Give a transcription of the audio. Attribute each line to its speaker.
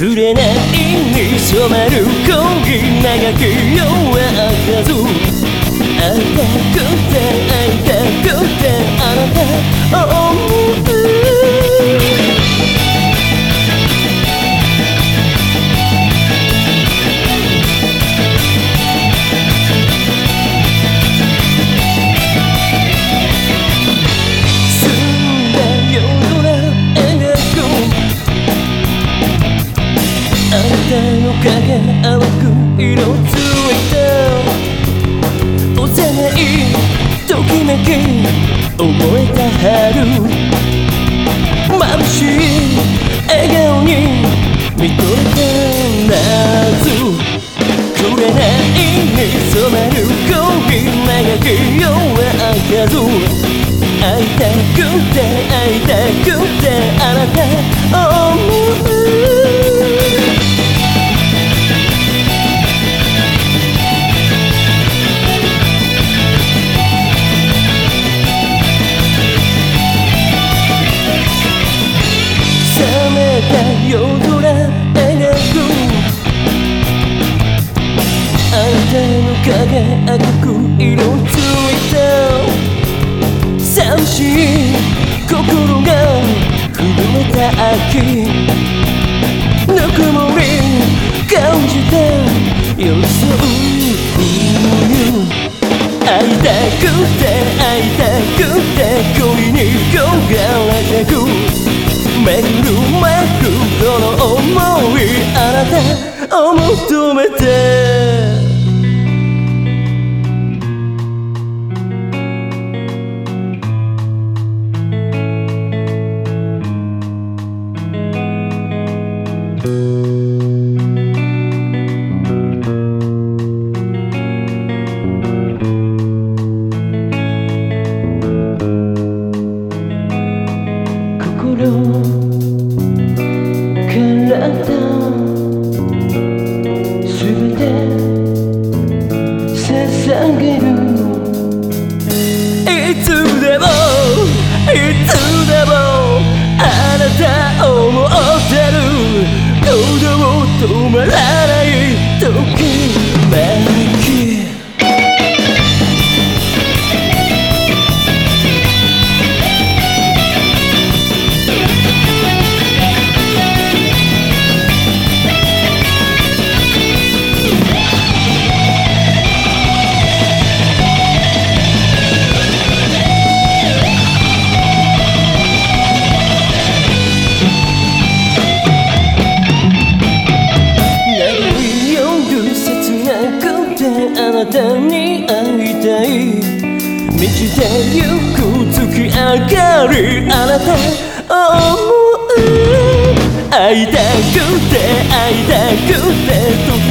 Speaker 1: 紅に染まる恋長き夜は数会いたくて会いたくてあなたを思う影淡く色ついた幼いときめき覚えた春眩しい笑顔に見とれた夏紅に染まる恋長き夜は開かず会いたくて会いたくてあなた夜空描くあんたの影赤く色ついた寂しい心が震えた秋ぬくもり感じた寄り添う会いたくて会いたくて恋に焦がれてくめるめる止まらないゆく月明かりあなた。を思う。会いたくて会いたくて